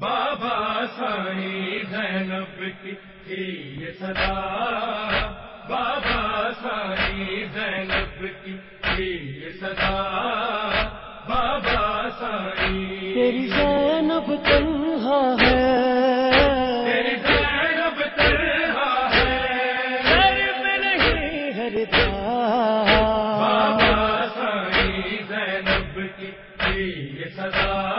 بابا سائی زینب کی تھی یہ صدا۔ بابا سائی زینب کی تھی یہ صدا۔ بابا سائی تیری زینب تنہا ہے۔ بابا سائی زینب کی یہ صدا۔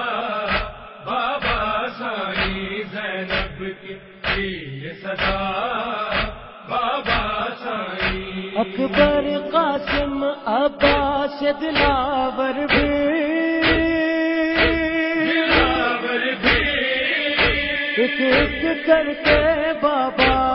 کی صدا بابا سائی اکبر قاسم عباس دلاور بھی۔ ایک ایک کر کے بابا۔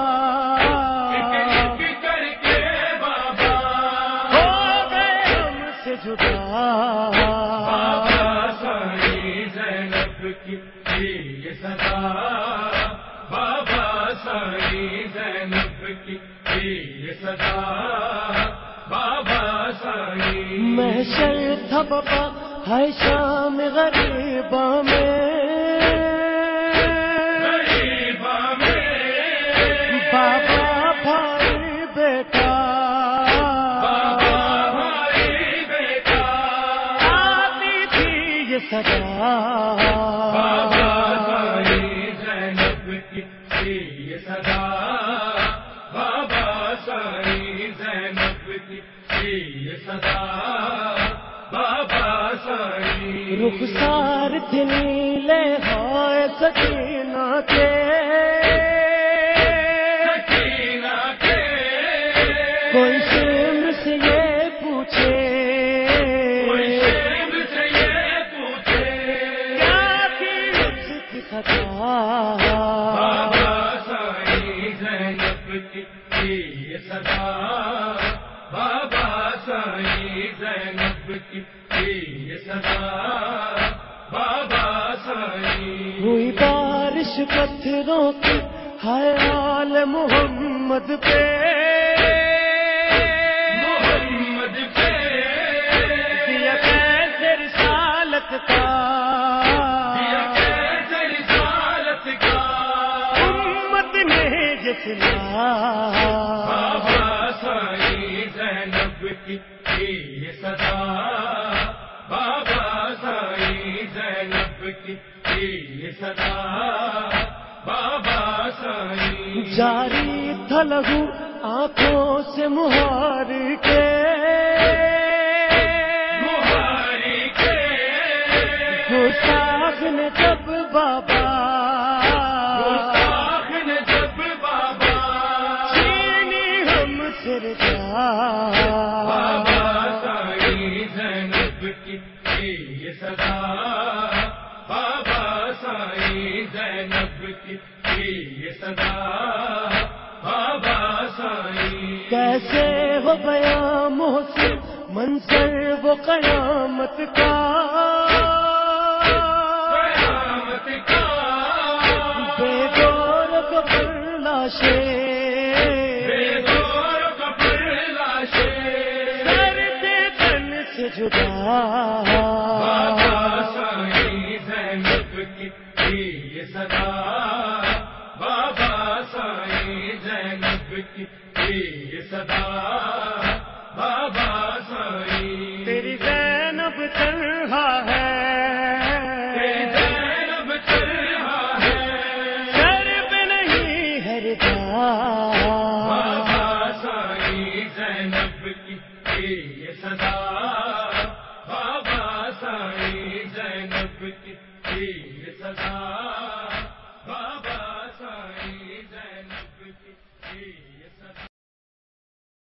جدا۔ کی تھی بابا سائی محشر تھا بابا ہے شام غریبا میں غریبا رخسار تھی نیلے ہائے سکینہ کے بابا سائی۔ ہوئی بارش پتھروں کی حیال محمد پہ۔ محمد پہ۔ رسالت کا؟ بابا سائی زینب کی یہ صدا جاری تھا لہو آنکھوں سے مہار کے یہ صدا بابا سائی۔ کیسے ہو گیا محسن منظر وہ قیامت کا؟ قیامت کا۔ بے لاشے۔ بے کپڑ لاشے۔ تن سے جدا۔ بابا سائی زینب کی تھی یہ صدا زینب کی یہ صدا بابا سائی تیری زینب تنہا ہے تیری زینب تنہا ہے سر پہ نہیں ہردا بابا سائی زینب کی تھی یہ صدا بابا سائی زینب کی تھی یہ صدا